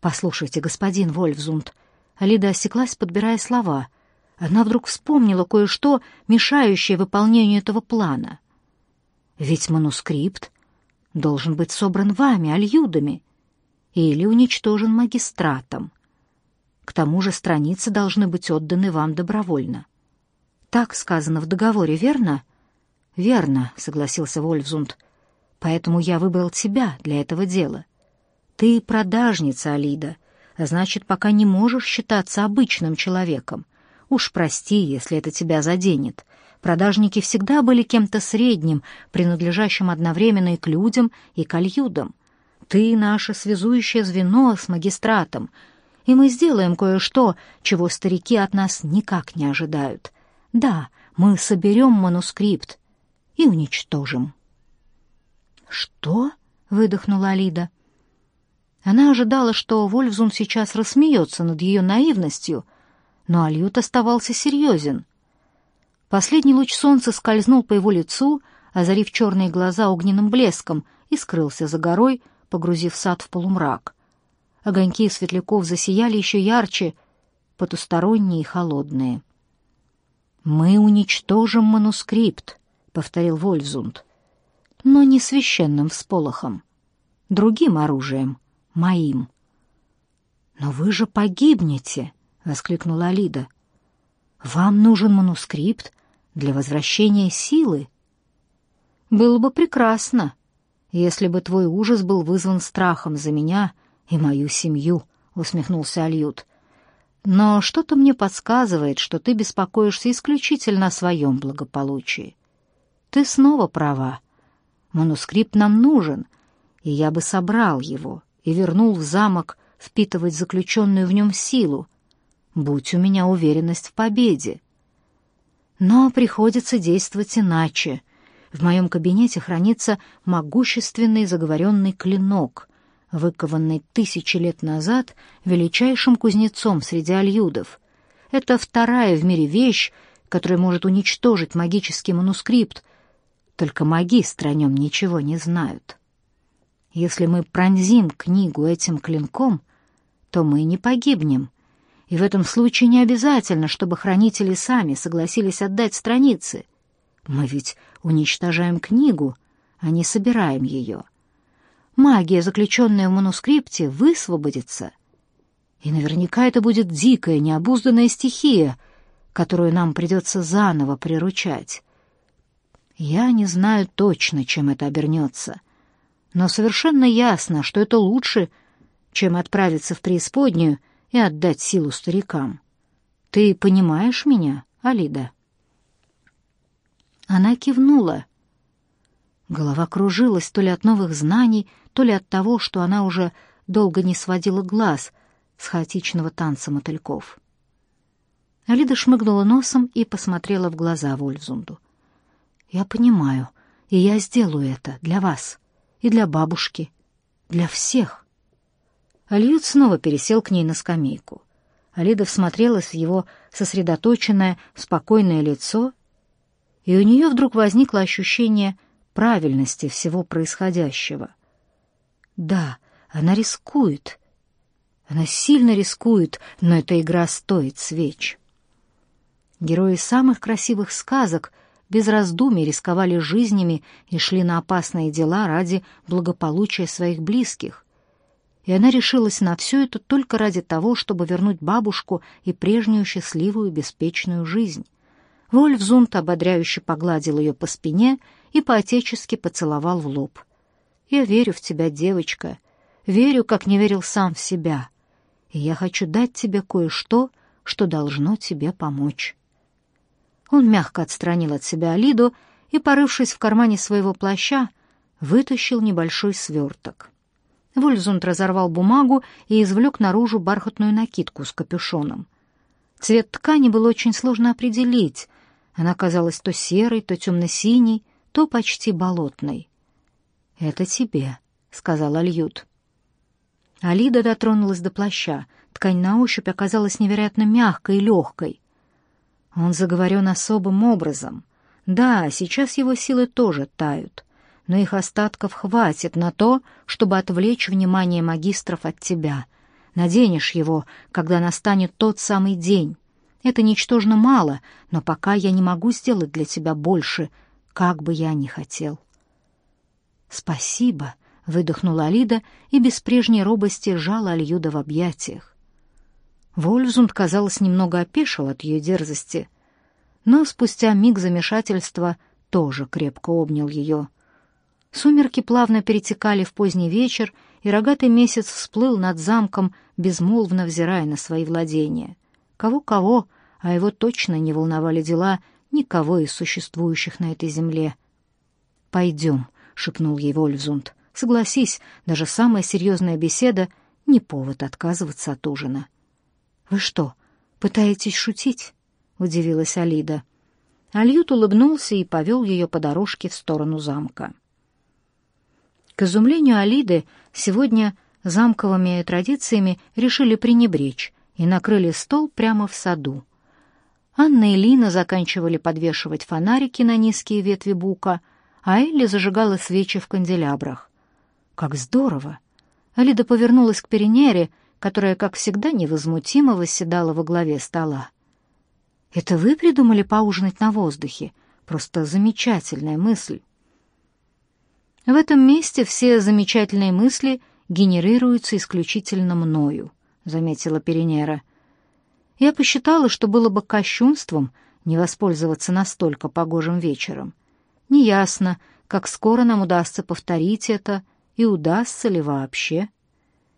«Послушайте, господин Вольфзунд», Алида осеклась, подбирая слова. Она вдруг вспомнила кое-что, мешающее выполнению этого плана. «Ведь манускрипт должен быть собран вами, альюдами, или уничтожен магистратом. К тому же страницы должны быть отданы вам добровольно. Так сказано в договоре, верно?» «Верно», — согласился Вольфзунд. «Поэтому я выбрал тебя для этого дела. Ты продажница, Алида, а значит, пока не можешь считаться обычным человеком. Уж прости, если это тебя заденет. Продажники всегда были кем-то средним, принадлежащим одновременно и к людям, и к альюдам. Ты наше связующее звено с магистратом, и мы сделаем кое-что, чего старики от нас никак не ожидают. Да, мы соберем манускрипт и уничтожим. «Что?» — выдохнула Алида. Она ожидала, что Вольфзун сейчас рассмеется над ее наивностью, но Альют оставался серьезен. Последний луч солнца скользнул по его лицу, озарив черные глаза огненным блеском, и скрылся за горой, погрузив сад в полумрак. Огоньки светляков засияли еще ярче, потусторонние и холодные. «Мы уничтожим манускрипт», — повторил Вольфзунд, — «но не священным всполохом, другим оружием» моим. «Но вы же погибнете!» — воскликнула Алида. «Вам нужен манускрипт для возвращения силы?» «Было бы прекрасно, если бы твой ужас был вызван страхом за меня и мою семью», — усмехнулся Альют. «Но что-то мне подсказывает, что ты беспокоишься исключительно о своем благополучии. Ты снова права. Манускрипт нам нужен, и я бы собрал его, и вернул в замок впитывать заключенную в нем силу. Будь у меня уверенность в победе. Но приходится действовать иначе. В моем кабинете хранится могущественный заговоренный клинок, выкованный тысячи лет назад величайшим кузнецом среди альюдов. Это вторая в мире вещь, которая может уничтожить магический манускрипт, только магистры о нем ничего не знают. Если мы пронзим книгу этим клинком, то мы не погибнем. И в этом случае не обязательно, чтобы хранители сами согласились отдать страницы. Мы ведь уничтожаем книгу, а не собираем ее. Магия, заключенная в манускрипте, высвободится. И наверняка это будет дикая, необузданная стихия, которую нам придется заново приручать. Я не знаю точно, чем это обернется — но совершенно ясно, что это лучше, чем отправиться в преисподнюю и отдать силу старикам. Ты понимаешь меня, Алида?» Она кивнула. Голова кружилась то ли от новых знаний, то ли от того, что она уже долго не сводила глаз с хаотичного танца мотыльков. Алида шмыгнула носом и посмотрела в глаза Вольфзунду. «Я понимаю, и я сделаю это для вас и для бабушки, для всех. Альют снова пересел к ней на скамейку. Алида всмотрелась в его сосредоточенное, спокойное лицо, и у нее вдруг возникло ощущение правильности всего происходящего. Да, она рискует. Она сильно рискует, но эта игра стоит свеч. Герои самых красивых сказок без раздумий рисковали жизнями и шли на опасные дела ради благополучия своих близких. И она решилась на все это только ради того, чтобы вернуть бабушку и прежнюю счастливую беспечную жизнь. Вольфзунд ободряюще погладил ее по спине и поотечески поцеловал в лоб. «Я верю в тебя, девочка, верю, как не верил сам в себя, и я хочу дать тебе кое-что, что должно тебе помочь». Он мягко отстранил от себя Алиду и, порывшись в кармане своего плаща, вытащил небольшой сверток. Вользунд разорвал бумагу и извлек наружу бархатную накидку с капюшоном. Цвет ткани было очень сложно определить. Она казалась то серой, то темно-синей, то почти болотной. «Это тебе», — сказал Альют. Алида дотронулась до плаща. Ткань на ощупь оказалась невероятно мягкой и легкой. Он заговорен особым образом. Да, сейчас его силы тоже тают, но их остатков хватит на то, чтобы отвлечь внимание магистров от тебя. Наденешь его, когда настанет тот самый день. Это ничтожно мало, но пока я не могу сделать для тебя больше, как бы я ни хотел. «Спасибо», — выдохнула Алида и без прежней робости сжала Альюда в объятиях. Вольфзунд, казалось, немного опешил от ее дерзости, но спустя миг замешательства тоже крепко обнял ее. Сумерки плавно перетекали в поздний вечер, и рогатый месяц всплыл над замком, безмолвно взирая на свои владения. Кого-кого, а его точно не волновали дела никого из существующих на этой земле. «Пойдем», — шепнул ей Вольфзунд. «Согласись, даже самая серьезная беседа — не повод отказываться от ужина». «Вы что, пытаетесь шутить?» — удивилась Алида. Альют улыбнулся и повел ее по дорожке в сторону замка. К изумлению Алиды, сегодня замковыми традициями решили пренебречь и накрыли стол прямо в саду. Анна и Лина заканчивали подвешивать фонарики на низкие ветви бука, а Элли зажигала свечи в канделябрах. «Как здорово!» Алида повернулась к Перенере, которая, как всегда, невозмутимо восседала во главе стола. «Это вы придумали поужинать на воздухе? Просто замечательная мысль!» В этом месте все замечательные мысли генерируются исключительно мною, заметила Перенера. Я посчитала, что было бы кощунством не воспользоваться настолько погожим вечером. Неясно, как скоро нам удастся повторить это и удастся ли вообще.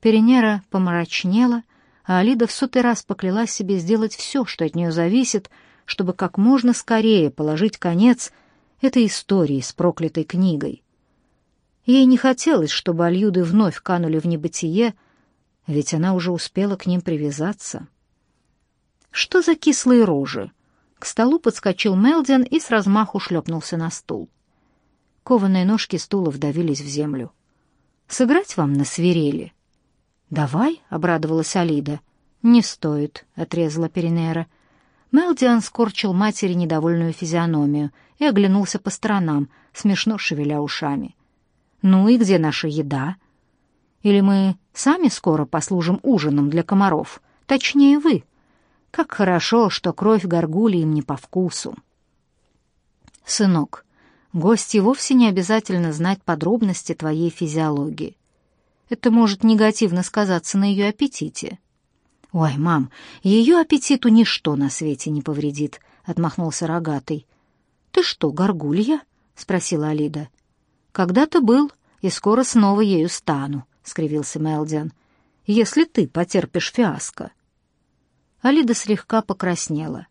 Перенера помрачнела, а Алида в сотый раз поклялась себе сделать все, что от нее зависит, чтобы как можно скорее положить конец этой истории с проклятой книгой. Ей не хотелось, чтобы Альюды вновь канули в небытие, ведь она уже успела к ним привязаться. Что за кислые рожи? К столу подскочил Мелдин и с размаху шлепнулся на стул. Кованые ножки стула вдавились в землю. «Сыграть вам на свирели?» «Давай», — обрадовалась Алида. «Не стоит», — отрезала Перенера. Мелдиан скорчил матери недовольную физиономию и оглянулся по сторонам, смешно шевеля ушами. Ну и где наша еда? Или мы сами скоро послужим ужином для комаров? Точнее, вы. Как хорошо, что кровь горгули им не по вкусу. Сынок, гости вовсе не обязательно знать подробности твоей физиологии. Это может негативно сказаться на ее аппетите. «Ой, мам, ее аппетиту ничто на свете не повредит», — отмахнулся рогатый. «Ты что, горгулья?» — спросила Алида. «Когда-то был, и скоро снова ею стану», — скривился Мелдиан, — «если ты потерпишь фиаско». Алида слегка покраснела.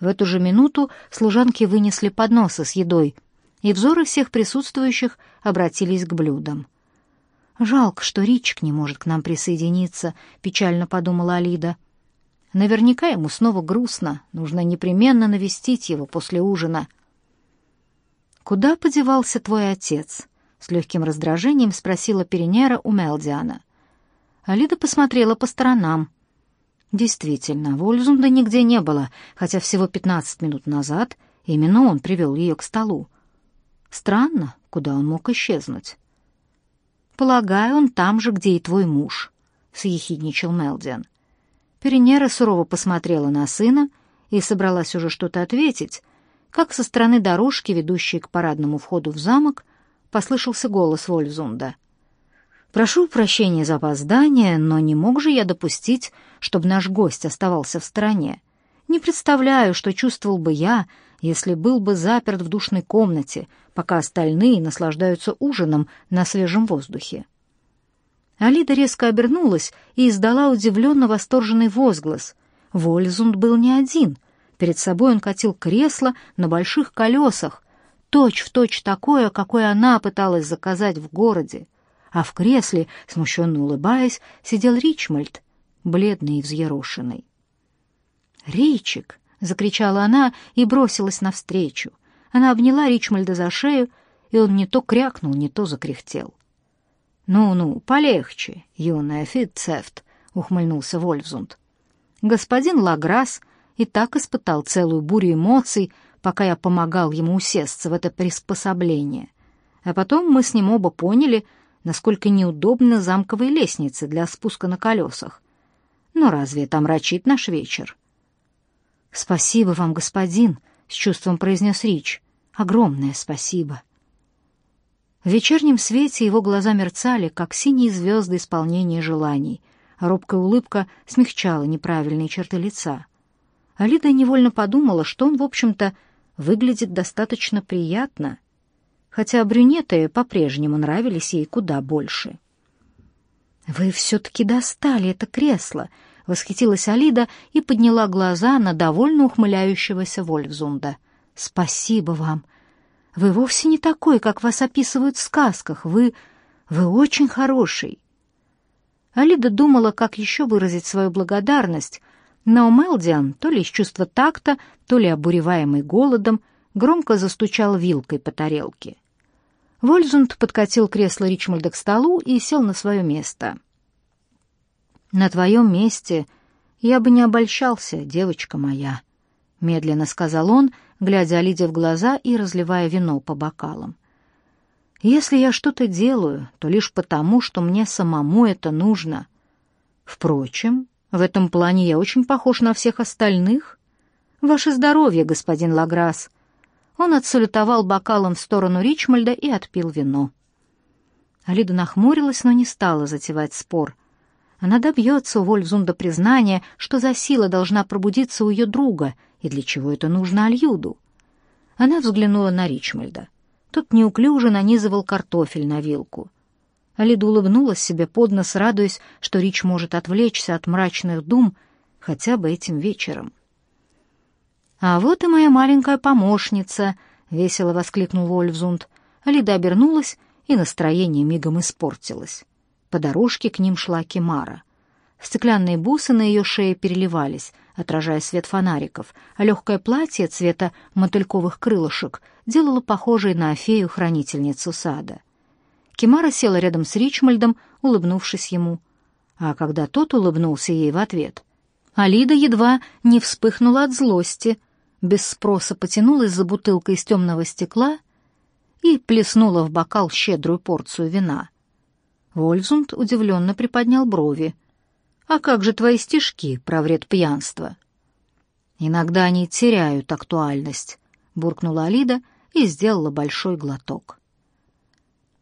В эту же минуту служанки вынесли подносы с едой, и взоры всех присутствующих обратились к блюдам. «Жалко, что Ричик не может к нам присоединиться», — печально подумала Алида. «Наверняка ему снова грустно, нужно непременно навестить его после ужина». «Куда подевался твой отец?» — с легким раздражением спросила Перенера у Мелдиана. Алида посмотрела по сторонам. Действительно, Вользунда нигде не было, хотя всего пятнадцать минут назад именно он привел ее к столу. Странно, куда он мог исчезнуть. «Полагаю, он там же, где и твой муж», — съехидничал Мелдиан. Перенера сурово посмотрела на сына и собралась уже что-то ответить, как со стороны дорожки, ведущей к парадному входу в замок, послышался голос Вольфзунда. «Прошу прощения за опоздание, но не мог же я допустить, чтобы наш гость оставался в стороне. Не представляю, что чувствовал бы я, если был бы заперт в душной комнате, пока остальные наслаждаются ужином на свежем воздухе». Алида резко обернулась и издала удивленно восторженный возглас. Вользунд был не один — Перед собой он катил кресло на больших колесах, точь-в-точь точь такое, какое она пыталась заказать в городе. А в кресле, смущенно улыбаясь, сидел Ричмольд, бледный и взъерошенный. «Ричик!» — закричала она и бросилась навстречу. Она обняла Ричмольда за шею, и он не то крякнул, не то закряхтел. «Ну-ну, полегче, юная Фитцефт», — ухмыльнулся Вольфзунд. Господин Лаграсс и так испытал целую бурю эмоций, пока я помогал ему усесться в это приспособление. А потом мы с ним оба поняли, насколько неудобны замковые лестницы для спуска на колесах. Но разве это омрачит наш вечер? «Спасибо вам, господин», — с чувством произнес Рич. «Огромное спасибо». В вечернем свете его глаза мерцали, как синие звезды исполнения желаний, робкая улыбка смягчала неправильные черты лица. Алида невольно подумала, что он, в общем-то, выглядит достаточно приятно, хотя брюнеты по-прежнему нравились ей куда больше. «Вы все-таки достали это кресло!» — восхитилась Алида и подняла глаза на довольно ухмыляющегося Вольфзунда. «Спасибо вам! Вы вовсе не такой, как вас описывают в сказках. Вы... вы очень хороший!» Алида думала, как еще выразить свою благодарность, но Мелдиан, то ли из чувства такта, то ли обуреваемый голодом, громко застучал вилкой по тарелке. Вользунд подкатил кресло Ричмольда к столу и сел на свое место. «На твоем месте я бы не обольщался, девочка моя», — медленно сказал он, глядя Лиде в глаза и разливая вино по бокалам. «Если я что-то делаю, то лишь потому, что мне самому это нужно. Впрочем, в этом плане я очень похож на всех остальных. Ваше здоровье, господин Лаграс», он отсалютовал бокалом в сторону Ричмольда и отпил вино. Алида нахмурилась, но не стала затевать спор. Она добьется у Вольфзунда признания, что за сила должна пробудиться у ее друга, и для чего это нужно Альюду. Она взглянула на Ричмольда. Тот неуклюже нанизывал картофель на вилку. Алида улыбнулась себе под нос, радуясь, что Рич может отвлечься от мрачных дум хотя бы этим вечером. «А вот и моя маленькая помощница!» — весело воскликнул Вольфзунд. Лида обернулась, и настроение мигом испортилось. По дорожке к ним шла Кемара. Стеклянные бусы на ее шее переливались, отражая свет фонариков, а легкое платье цвета мотыльковых крылышек делало похожей на фею-хранительницу сада. Кемара села рядом с Ричмольдом, улыбнувшись ему. А когда тот улыбнулся ей в ответ, Алида едва не вспыхнула от злости, без спроса потянулась за бутылкой из темного стекла и плеснула в бокал щедрую порцию вина. Вользунд удивленно приподнял брови. «А как же твои стишки про вред пьянства?» «Иногда они теряют актуальность», — буркнула Алида и сделала большой глоток.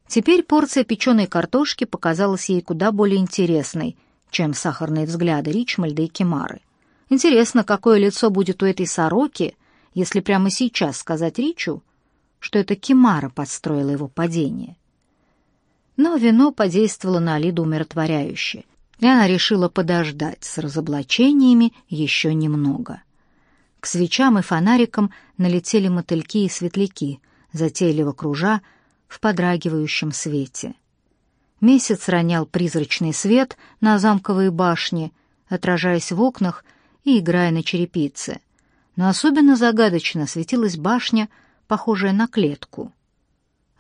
Теперь порция печеной картошки показалась ей куда более интересной, чем сахарные взгляды Ричмальда и Кемары. Интересно, какое лицо будет у этой сороки, если прямо сейчас сказать Ричу, что это Кимара подстроила его падение. Но вино подействовало на Алиду умиротворяюще, и она решила подождать с разоблачениями еще немного. К свечам и фонарикам налетели мотыльки и светляки, затейливо кружа в подрагивающем свете. Месяц ронял призрачный свет на замковые башни, отражаясь в окнах и играя на черепице. Но особенно загадочно светилась башня, похожая на клетку.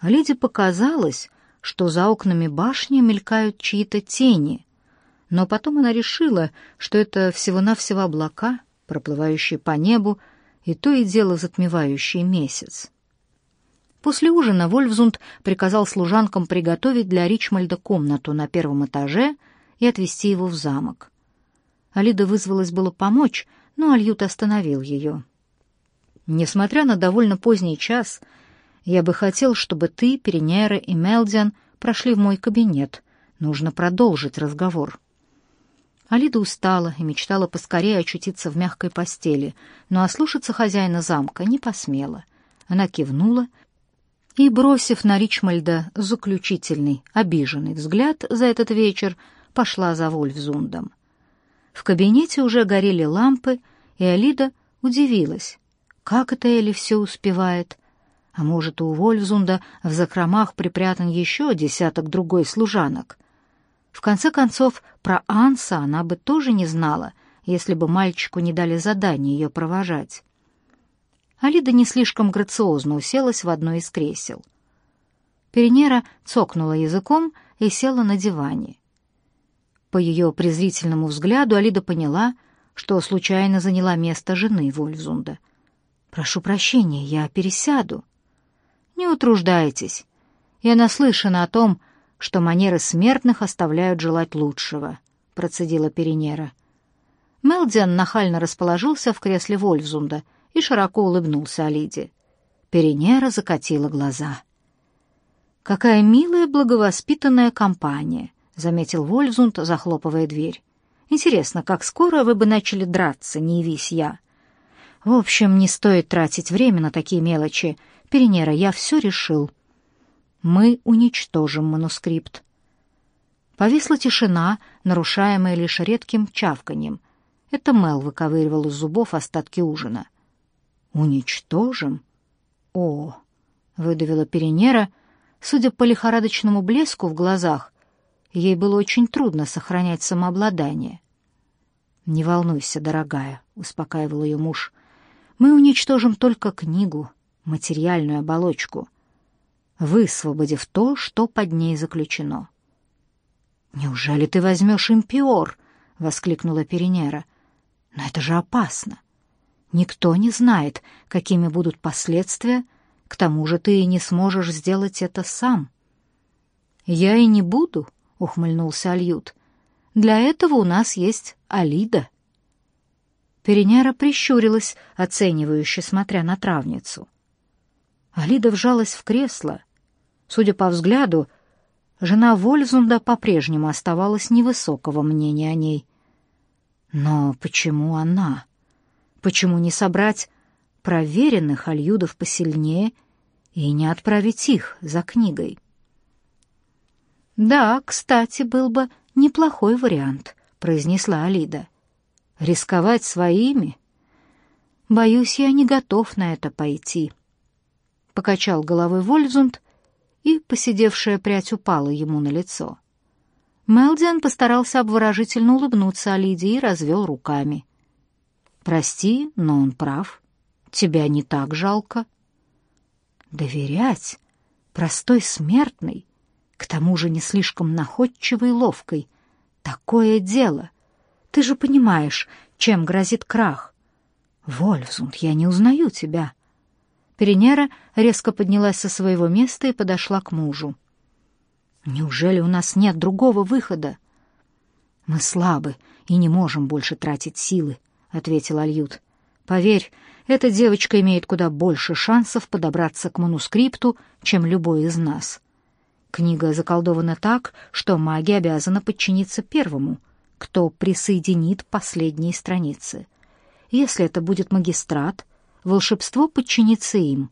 Лиде показалось, что за окнами башни мелькают чьи-то тени, но потом она решила, что это всего-навсего облака, проплывающие по небу, и то и дело затмевающие месяц. После ужина Вольфзунд приказал служанкам приготовить для Ричмальда комнату на первом этаже и отвезти его в замок. Алида вызвалась было помочь, но Альют остановил ее. «Несмотря на довольно поздний час, я бы хотел, чтобы ты, Перенера и Мелдиан прошли в мой кабинет. Нужно продолжить разговор». Алида устала и мечтала поскорее очутиться в мягкой постели, но ослушаться хозяина замка не посмела. Она кивнула и, бросив на Ричмальда заключительный, обиженный взгляд за этот вечер, пошла за Вольфзундом. В кабинете уже горели лампы, и Алида удивилась. Как это Элли все успевает? А может, у Вольфзунда в закромах припрятан еще десяток другой служанок? В конце концов, про Анса она бы тоже не знала, если бы мальчику не дали задание ее провожать. Алида не слишком грациозно уселась в одно из кресел. Перенера цокнула языком и села на диване. По ее презрительному взгляду Алида поняла, что случайно заняла место жены Вольфзунда. «Прошу прощения, я пересяду». «Не утруждайтесь. Я наслышана о том, что манеры смертных оставляют желать лучшего», — процедила Перенера. Мелдиан нахально расположился в кресле Вольфзунда и широко улыбнулся Алиде. Перенера закатила глаза. «Какая милая, благовоспитанная компания», — заметил Вольфзунд, захлопывая дверь. «Интересно, как скоро вы бы начали драться, не явись я?» «В общем, не стоит тратить время на такие мелочи. Перенера, я все решил. Мы уничтожим манускрипт». Повисла тишина, нарушаемая лишь редким чавканьем. Это Мел выковыривал из зубов остатки ужина. «Уничтожим?» «О!» — выдавила Перенера. Судя по лихорадочному блеску в глазах, ей было очень трудно сохранять самообладание. «Не волнуйся, дорогая», — успокаивал ее муж. «Мы уничтожим только книгу, материальную оболочку, высвободив то, что под ней заключено». «Неужели ты возьмешь импиор?» — воскликнула Перенера. «Но это же опасно. Никто не знает, какими будут последствия, к тому же ты и не сможешь сделать это сам». «Я и не буду», — ухмыльнулся Альют. «Для этого у нас есть Алида». Перенера прищурилась, оценивающе смотря на травницу. Алида вжалась в кресло. Судя по взгляду, жена Вользунда по-прежнему оставалась невысокого мнения о ней. Но почему она? Почему не собрать проверенных альюдов посильнее и не отправить их за книгой? «Да, кстати, был бы неплохой вариант», — произнесла Алида. «Рисковать своими? Боюсь, я не готов на это пойти». Покачал головой Вользунд, и посидевшая прядь упала ему на лицо. Мелдиан постарался обворожительно улыбнуться Алиде и развел руками. «Прости, но он прав. Тебя не так жалко». «Доверять? Простой смертный, к тому же не слишком находчивой и ловкой. Такое дело. Ты же понимаешь, чем грозит крах. Вольфзунд, я не узнаю тебя». Перенера резко поднялась со своего места и подошла к мужу. Неужели у нас нет другого выхода? Мы слабы и не можем больше тратить силы, ответил Альют. Поверь, эта девочка имеет куда больше шансов подобраться к манускрипту, чем любой из нас. Книга заколдована так, что маги обязаны подчиниться первому, кто присоединит последние страницы. Если это будет магистрат, волшебство подчинится им,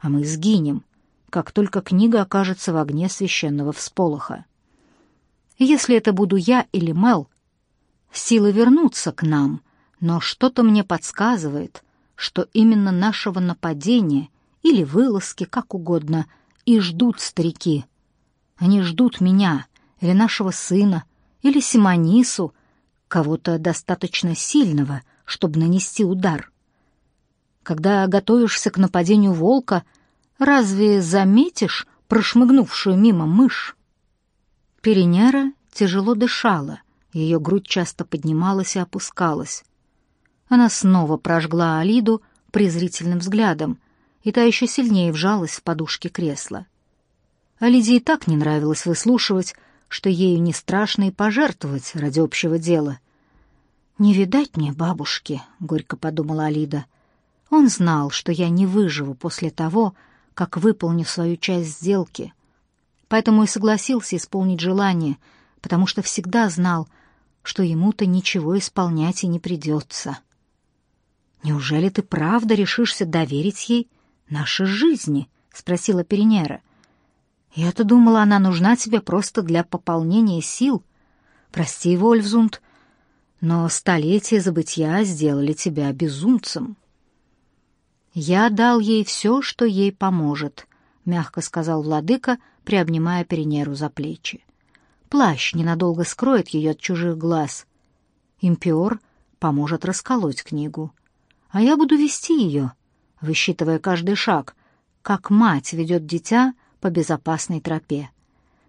а мы сгинем, как только книга окажется в огне священного всполоха. Если это буду я или Мел, силы вернутся к нам, но что-то мне подсказывает, что именно нашего нападения или вылазки, как угодно, и ждут старики. Они ждут меня или нашего сына, или Симонису, кого-то достаточно сильного, чтобы нанести удар. Когда готовишься к нападению волка — Разве заметишь прошмыгнувшую мимо мышь? Перенера тяжело дышала, ее грудь часто поднималась и опускалась. Она снова прожгла Алиду презрительным взглядом, и та еще сильнее вжалась в подушки кресла. Алиде и так не нравилось выслушивать, что ею не страшно и пожертвовать ради общего дела. «Не видать мне бабушки», — горько подумала Алида. «Он знал, что я не выживу после того, как выполню свою часть сделки. Поэтому и согласился исполнить желание, потому что всегда знал, что ему-то ничего исполнять и не придется. «Неужели ты правда решишься доверить ей наши жизни?» — спросила Перенера. «Я-то думала, она нужна тебе просто для пополнения сил. Прости, Вольфзунд, но столетия забытья сделали тебя безумцем». «Я дал ей все, что ей поможет», — мягко сказал владыка, приобнимая Перенеру за плечи. «Плащ ненадолго скроет ее от чужих глаз. Импиор поможет расколоть книгу. А я буду вести ее, высчитывая каждый шаг, как мать ведет дитя по безопасной тропе.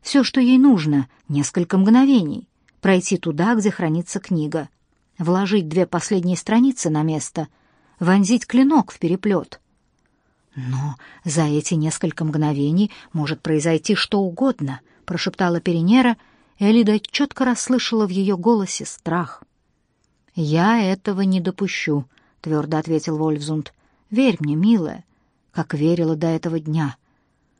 Все, что ей нужно, несколько мгновений, пройти туда, где хранится книга, вложить две последние страницы на место — вонзить клинок в переплет. Но за эти несколько мгновений может произойти что угодно, прошептала Перенера, и Элида четко расслышала в ее голосе страх. «Я этого не допущу», — твердо ответил Вольфзунд. «Верь мне, милая, как верила до этого дня.